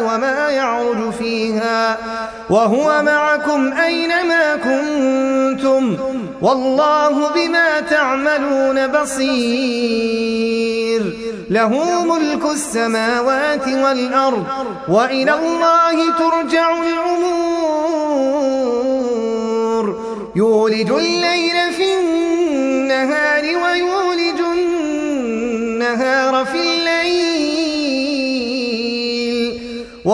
وما يعرج فيها. وهو معكم أينما كنتم. والله بما تعملون بصير. له ملك السماوات والأرض. وإلى الله ترجع الأمور. يولج الليل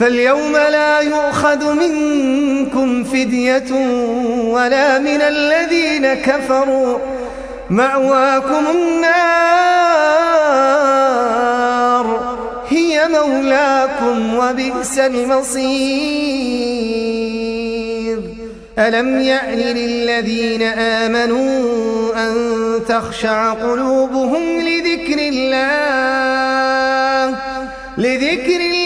فاليوم لا يؤخذ منكم فدية ولا من الذين كفروا. مأواكم النار. هي مولاكم وبئس المصير. ألم يأن للذين آمنوا أن تخشع قلوبهم لذكر الله؟ لذكر الله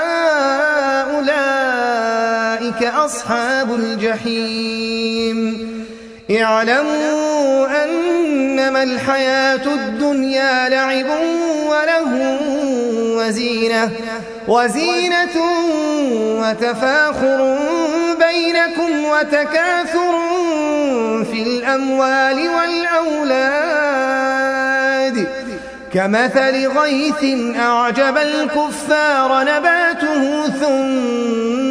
أولئك أصحاب الجحيم. اعلموا أنما الحياة الدنيا لعب وله وزينة وزينة وتفاخر بينكم وتكاثر في الأموال والأولاد. كمثل غيث أعجب الكفار نباته ثم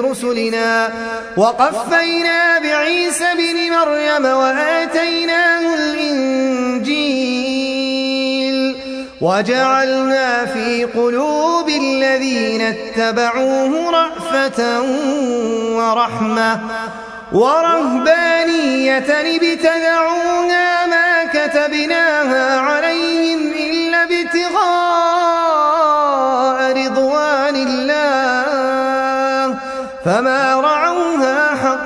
برسلنا وقفينا بعيسى بن مريم وآتيناه الإنجيل وجعلنا في قلوب الذين اتبعوه رأفة ورحمة ورهبانية ابتدعوها ما كتبناها عليهم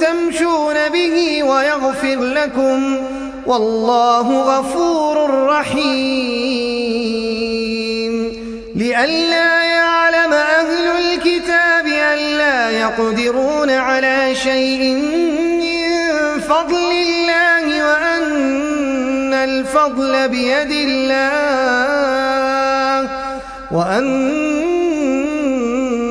تمشون به ويغفر لكم والله غفور رحيم. لئلا يعلم أهل الكتاب ألا يقدرون على شيء من فضل الله وأن الفضل بيد الله وأن